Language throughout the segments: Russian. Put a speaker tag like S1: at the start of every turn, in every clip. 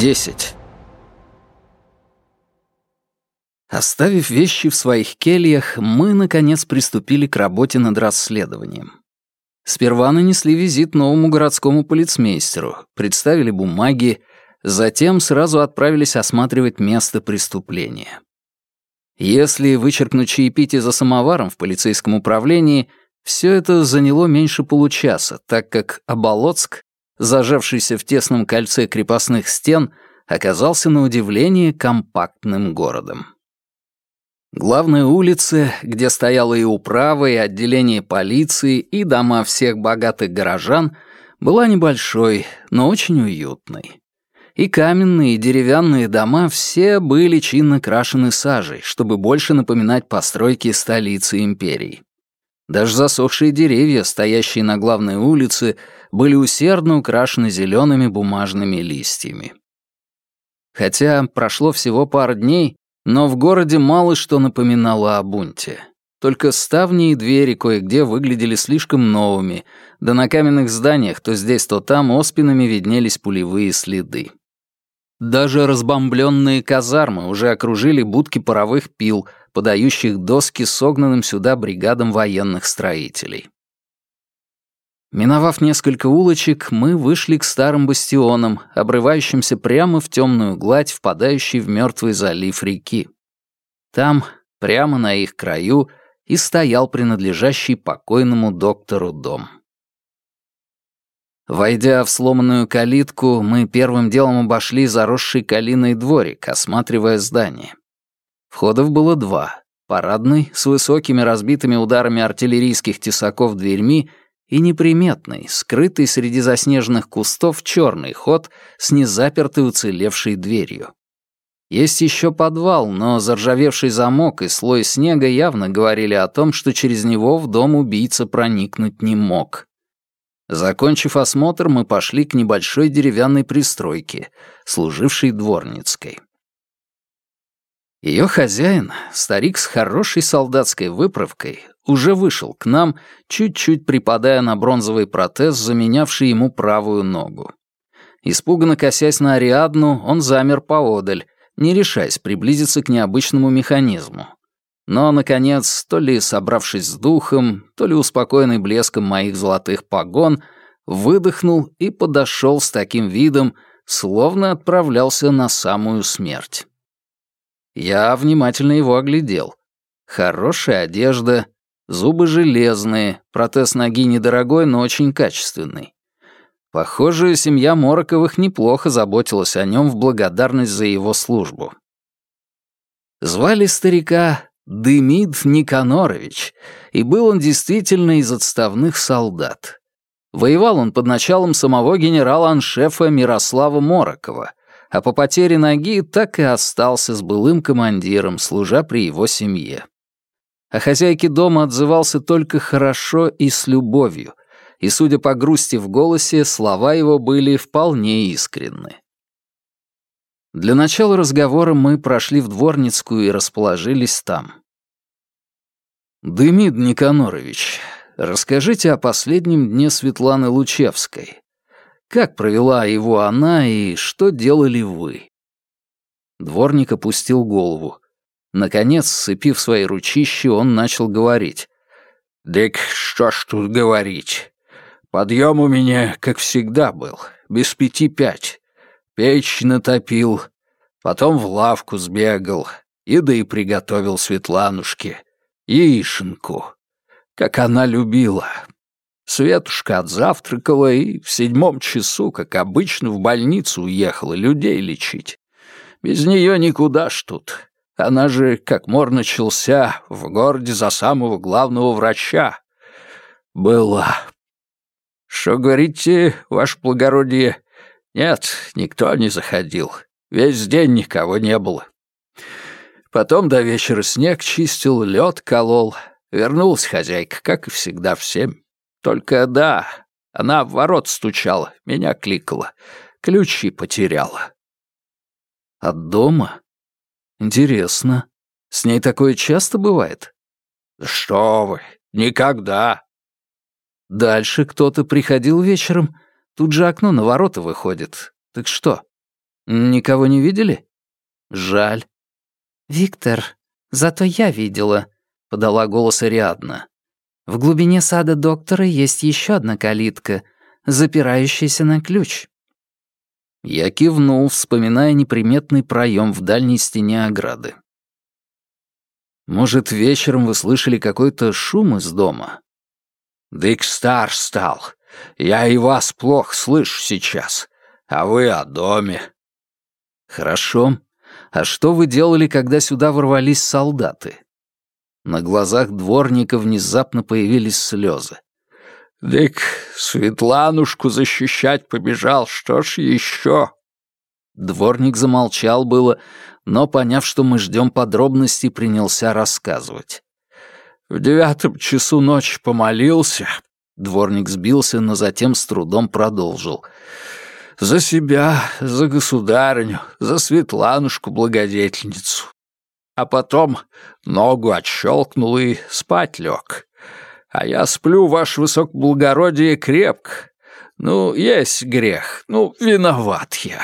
S1: 10. Оставив вещи в своих кельях, мы, наконец, приступили к работе над расследованием. Сперва нанесли визит новому городскому полицмейстеру, представили бумаги, затем сразу отправились осматривать место преступления. Если вычеркнуть чаепитие за самоваром в полицейском управлении, все это заняло меньше получаса, так как Оболоцк, зажавшийся в тесном кольце крепостных стен, оказался на удивление компактным городом. Главная улица, где стояла и управа, и отделение полиции, и дома всех богатых горожан, была небольшой, но очень уютной. И каменные, и деревянные дома все были чинно крашены сажей, чтобы больше напоминать постройки столицы империи. Даже засохшие деревья, стоящие на главной улице, были усердно украшены зелеными бумажными листьями. Хотя прошло всего пара дней, но в городе мало что напоминало о бунте. Только ставни и двери кое-где выглядели слишком новыми, да на каменных зданиях то здесь, то там оспинами виднелись пулевые следы. Даже разбомбленные казармы уже окружили будки паровых пил, подающих доски согнанным сюда бригадам военных строителей. Миновав несколько улочек, мы вышли к старым бастионам, обрывающимся прямо в темную гладь, впадающей в мертвый залив реки. Там, прямо на их краю, и стоял принадлежащий покойному доктору дом. Войдя в сломанную калитку, мы первым делом обошли заросший калиной дворик, осматривая здание. Входов было два. Парадный, с высокими разбитыми ударами артиллерийских тесаков дверьми и неприметный, скрытый среди заснеженных кустов черный ход с незапертой уцелевшей дверью. Есть еще подвал, но заржавевший замок и слой снега явно говорили о том, что через него в дом убийца проникнуть не мог. Закончив осмотр, мы пошли к небольшой деревянной пристройке, служившей дворницкой. Ее хозяин, старик с хорошей солдатской выправкой, уже вышел к нам, чуть-чуть припадая на бронзовый протез, заменявший ему правую ногу. Испуганно косясь на Ариадну, он замер поодаль, не решаясь приблизиться к необычному механизму. Но, наконец, то ли собравшись с духом, то ли успокоенный блеском моих золотых погон, выдохнул и подошел с таким видом, словно отправлялся на самую смерть. Я внимательно его оглядел. Хорошая одежда, зубы железные, протез ноги недорогой, но очень качественный. Похоже, семья Мороковых неплохо заботилась о нем в благодарность за его службу. Звали старика Демид Никанорович, и был он действительно из отставных солдат. Воевал он под началом самого генерала-аншефа Мирослава Морокова, а по потере ноги так и остался с былым командиром, служа при его семье. О хозяйке дома отзывался только хорошо и с любовью, и, судя по грусти в голосе, слова его были вполне искренны. Для начала разговора мы прошли в Дворницкую и расположились там. «Демид Никанорович, расскажите о последнем дне Светланы Лучевской. Как провела его она и что делали вы?» Дворник опустил голову. Наконец, сцепив свои ручищи, он начал говорить. «Дык, что ж тут говорить? Подъем у меня, как всегда, был, без пяти пять. Печь натопил, потом в лавку сбегал, еды приготовил Светланушке, яишенку, как она любила, Светушка отзавтракала и в седьмом часу, как обычно, в больницу уехала людей лечить. Без нее никуда ж тут. Она же, как мор начался, в городе за самого главного врача. Была. Что говорите, ваше благородие? Нет, никто не заходил. Весь день никого не было. Потом до вечера снег чистил, лед колол. Вернулась хозяйка, как и всегда, в семь. Только да, она в ворот стучала, меня кликала. Ключи потеряла. От дома? Интересно. С ней такое часто бывает? Что вы, никогда. Дальше кто-то приходил вечером. Тут же окно на ворота выходит. Так что? Никого не видели? Жаль.
S2: Виктор, зато я видела, подала голос Ариадна. В глубине сада доктора есть еще одна калитка, запирающаяся на ключ.
S1: Я кивнул, вспоминая неприметный проем в дальней стене ограды. Может, вечером вы слышали какой-то шум из дома? Дык стар стал. Я и вас плохо слышу сейчас. А вы о доме. Хорошо. А что вы делали, когда сюда ворвались солдаты? На глазах дворника внезапно появились слезы. «Дык, Светланушку защищать побежал, что ж еще?» Дворник замолчал было, но, поняв, что мы ждем подробностей, принялся рассказывать. «В девятом часу ночи помолился». Дворник сбился, но затем с трудом продолжил. «За себя, за государыню, за Светланушку-благодетельницу. А потом ногу отщелкнул и спать лег. А я сплю, ваше высокоблагородие, крепко. Ну, есть грех. Ну, виноват я.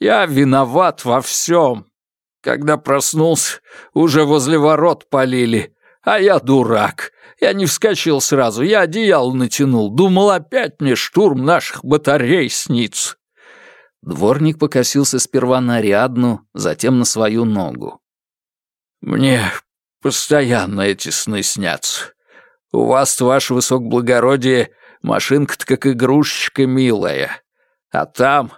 S1: Я виноват во всем. Когда проснулся, уже возле ворот полили. А я дурак. Я не вскочил сразу, я одеяло натянул. Думал, опять мне штурм наших батарей снится. Дворник покосился сперва на Ариадну, затем на свою ногу. «Мне постоянно эти сны снятся. У вас, ваше высокоблагородие, машинка-то как игрушечка милая. А там,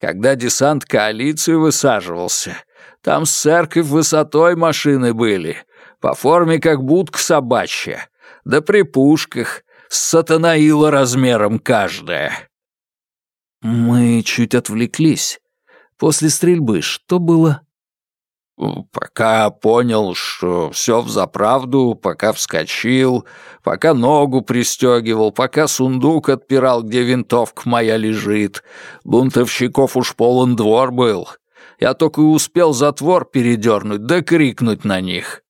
S1: когда десант коалиции высаживался, там с церковь высотой машины были, по форме как будка собачья, да при пушках, с сатанаила размером каждая. Мы чуть отвлеклись. После стрельбы что было? Пока понял, что все взаправду, пока вскочил, пока ногу пристегивал, пока сундук отпирал, где винтовка моя лежит. Бунтовщиков уж полон двор был. Я только и успел затвор передернуть, да крикнуть на них.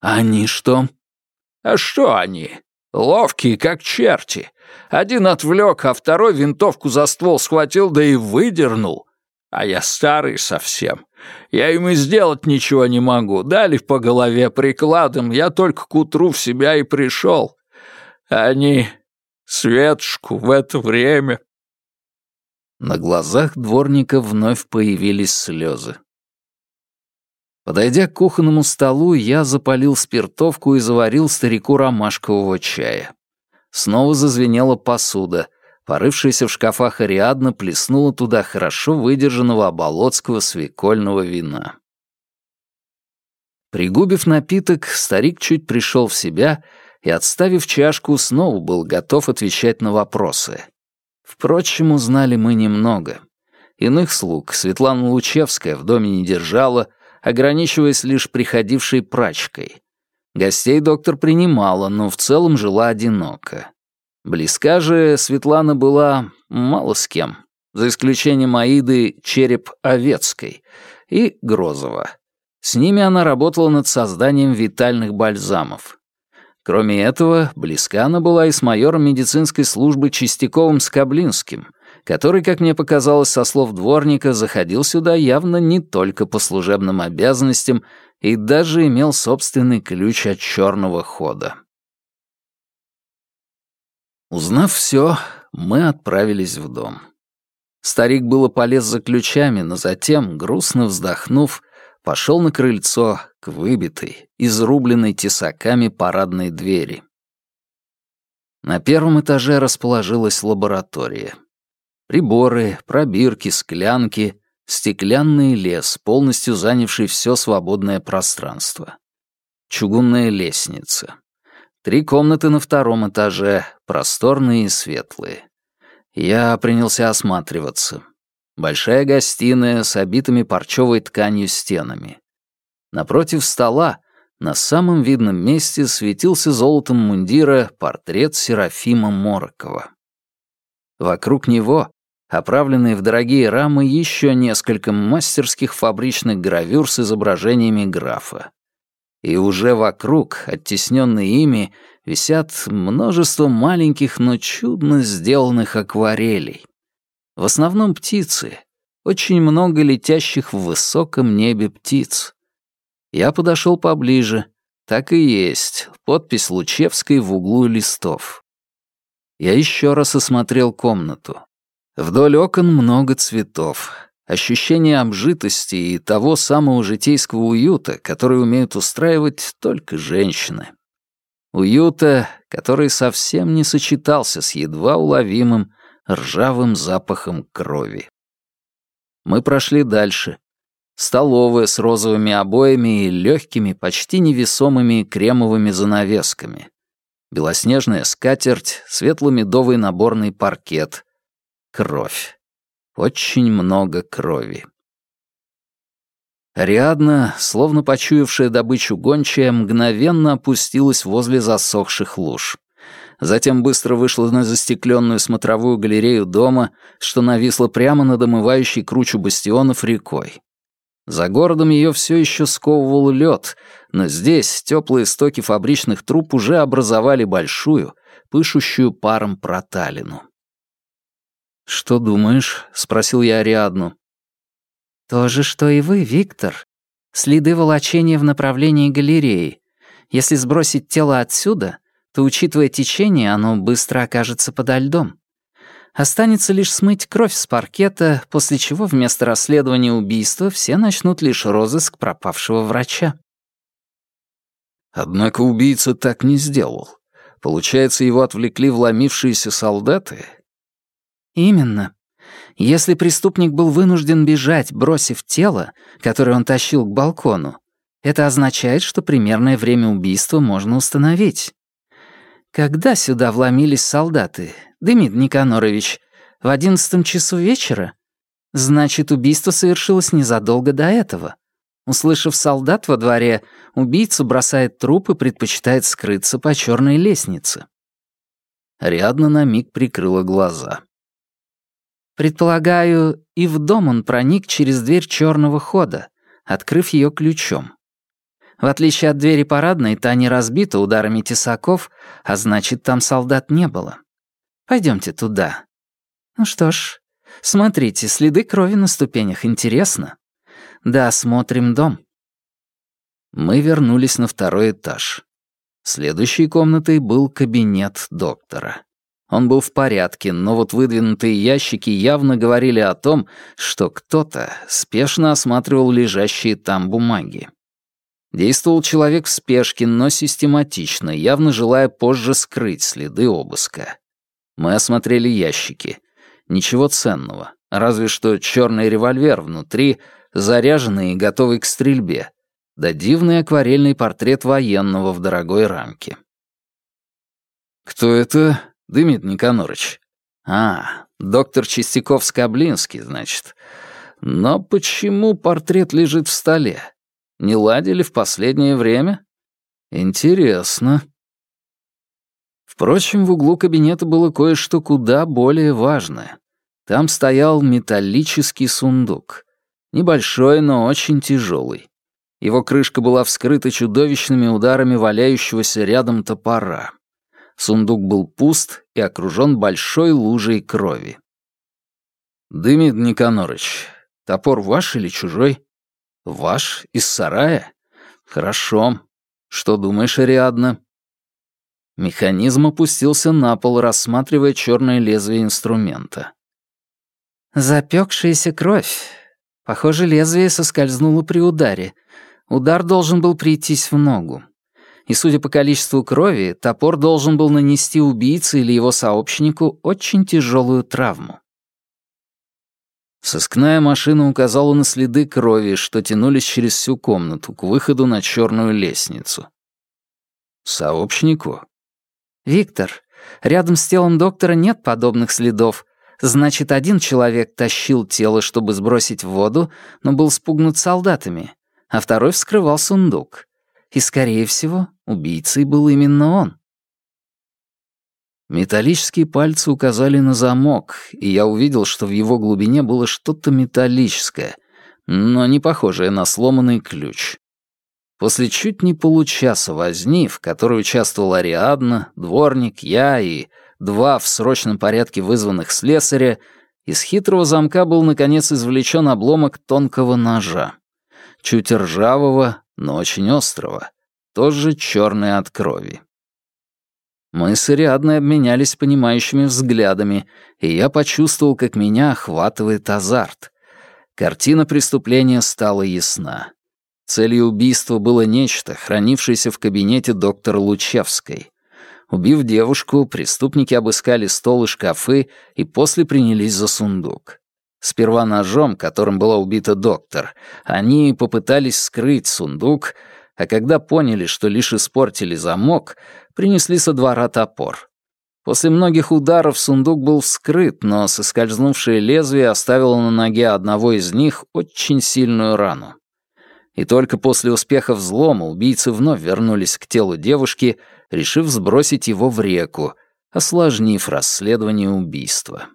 S1: Они что? А что они? Ловкие, как черти. Один отвлек, а второй винтовку за ствол схватил, да и выдернул. А я старый совсем. Я им и сделать ничего не могу. Дали по голове прикладом, я только к утру в себя и пришел. Они Светушку в это время. На глазах дворника вновь появились слезы. Подойдя к кухонному столу, я запалил спиртовку и заварил старику ромашкового чая. Снова зазвенела посуда. Порывшаяся в шкафах Ариадна плеснула туда хорошо выдержанного оболоцкого свекольного вина. Пригубив напиток, старик чуть пришел в себя и, отставив чашку, снова был готов отвечать на вопросы. Впрочем, узнали мы немного. Иных слуг Светлана Лучевская в доме не держала, ограничиваясь лишь приходившей прачкой. Гостей доктор принимала, но в целом жила одиноко. Близка же Светлана была мало с кем, за исключением Аиды Череп Овецкой и Грозова. С ними она работала над созданием витальных бальзамов. Кроме этого, близка она была и с майором медицинской службы Чистяковым Скоблинским, который, как мне показалось со слов дворника, заходил сюда явно не только по служебным обязанностям и даже имел собственный ключ от черного хода. Узнав все, мы отправились в дом. Старик было полез за ключами, но затем, грустно вздохнув, пошел на крыльцо к выбитой, изрубленной тесаками парадной двери. На первом этаже расположилась лаборатория. Приборы, пробирки, склянки, стеклянный лес, полностью занявший все свободное пространство. Чугунная лестница. Три комнаты на втором этаже, просторные и светлые. Я принялся осматриваться. Большая гостиная с обитыми парчевой тканью стенами. Напротив стола, на самом видном месте, светился золотом мундира портрет Серафима Морокова. Вокруг него, оправленные в дорогие рамы, еще несколько мастерских фабричных гравюр с изображениями графа и уже вокруг, оттесненные ими, висят множество маленьких, но чудно сделанных акварелей. В основном птицы, очень много летящих в высоком небе птиц. Я подошел поближе. Так и есть. Подпись Лучевской в углу листов. Я еще раз осмотрел комнату. Вдоль окон много цветов. Ощущение обжитости и того самого житейского уюта, который умеют устраивать только женщины. Уюта, который совсем не сочетался с едва уловимым ржавым запахом крови. Мы прошли дальше. Столовая с розовыми обоями и легкими, почти невесомыми кремовыми занавесками. Белоснежная скатерть, светло-медовый наборный паркет. Кровь. Очень много крови. Ариадна, словно почуявшая добычу гончая, мгновенно опустилась возле засохших луж. Затем быстро вышла на застекленную смотровую галерею дома, что нависла прямо над омывающей кручу бастионов рекой. За городом ее все еще сковывал лед, но здесь теплые стоки фабричных труб уже образовали большую, пышущую паром проталину. «Что думаешь?» — спросил я Ариадну.
S2: «То же, что и вы, Виктор. Следы волочения в направлении галереи. Если сбросить тело отсюда, то, учитывая течение, оно быстро окажется подо льдом. Останется лишь смыть кровь с паркета, после чего вместо расследования убийства все начнут лишь розыск пропавшего врача.
S1: Однако убийца так не сделал. Получается, его отвлекли вломившиеся солдаты?
S2: Именно. Если преступник был вынужден бежать, бросив тело, которое он тащил к балкону, это означает, что примерное время убийства можно установить. Когда сюда вломились солдаты, Демид Никанорович, в одиннадцатом часу вечера? Значит, убийство совершилось незадолго до этого. Услышав солдат во дворе, убийца бросает труп и предпочитает скрыться по черной лестнице.
S1: Рядно на миг прикрыла глаза.
S2: Предполагаю, и в дом он проник через дверь черного хода, открыв ее ключом. В отличие от двери парадной, та не разбита ударами тесаков, а значит, там солдат не было. Пойдемте туда. Ну что ж, смотрите, следы крови на ступенях, интересно. Да, смотрим дом.
S1: Мы вернулись на второй этаж. Следующей комнатой был кабинет доктора. Он был в порядке, но вот выдвинутые ящики явно говорили о том, что кто-то спешно осматривал лежащие там бумаги. Действовал человек в спешке, но систематично, явно желая позже скрыть следы обыска. Мы осмотрели ящики. Ничего ценного, разве что черный револьвер внутри, заряженный и готовый к стрельбе, да дивный акварельный портрет военного в дорогой рамке. «Кто это?» Дымит Никанорыч. А, доктор Чистяков-Скоблинский, значит. Но почему портрет лежит в столе? Не ладили в последнее время? Интересно. Впрочем, в углу кабинета было кое-что куда более важное. Там стоял металлический сундук. Небольшой, но очень тяжелый. Его крышка была вскрыта чудовищными ударами валяющегося рядом топора. Сундук был пуст и окружен большой лужей крови. «Дымит Никанорыч, топор ваш или чужой?» «Ваш? Из сарая?» «Хорошо. Что думаешь, Ариадна?» Механизм опустился на пол, рассматривая черное лезвие инструмента.
S2: «Запекшаяся кровь. Похоже, лезвие соскользнуло при ударе. Удар должен был прийтись в ногу и, судя по количеству крови, топор должен был нанести убийце или его сообщнику очень тяжелую травму.
S1: Сыскная машина указала на следы крови, что тянулись через всю комнату к выходу на черную лестницу. Сообщнику?
S2: «Виктор, рядом с телом доктора нет подобных следов. Значит, один человек тащил тело, чтобы сбросить в воду, но был спугнут солдатами, а второй вскрывал сундук. И, скорее всего, убийцей был именно он.
S1: Металлические пальцы указали на замок, и я увидел, что в его глубине было что-то металлическое, но не похожее на сломанный ключ. После чуть не получаса возни, в которой участвовал Ариадна, дворник, я и два в срочном порядке вызванных слесаря, Из хитрого замка был, наконец, извлечен обломок тонкого ножа. Чуть ржавого, но очень острого. Тоже черный от крови. Мы с Ариадной обменялись понимающими взглядами, и я почувствовал, как меня охватывает азарт. Картина преступления стала ясна. Целью убийства было нечто, хранившееся в кабинете доктора Лучевской. Убив девушку, преступники обыскали стол и шкафы и после принялись за сундук. Сперва ножом, которым была убита доктор, они попытались скрыть сундук, а когда поняли, что лишь испортили замок, принесли со двора топор. После многих ударов сундук был вскрыт, но соскользнувшее лезвие оставило на ноге одного из них очень сильную рану. И только после успеха взлома убийцы вновь вернулись к телу девушки, решив сбросить его в реку, осложнив расследование убийства.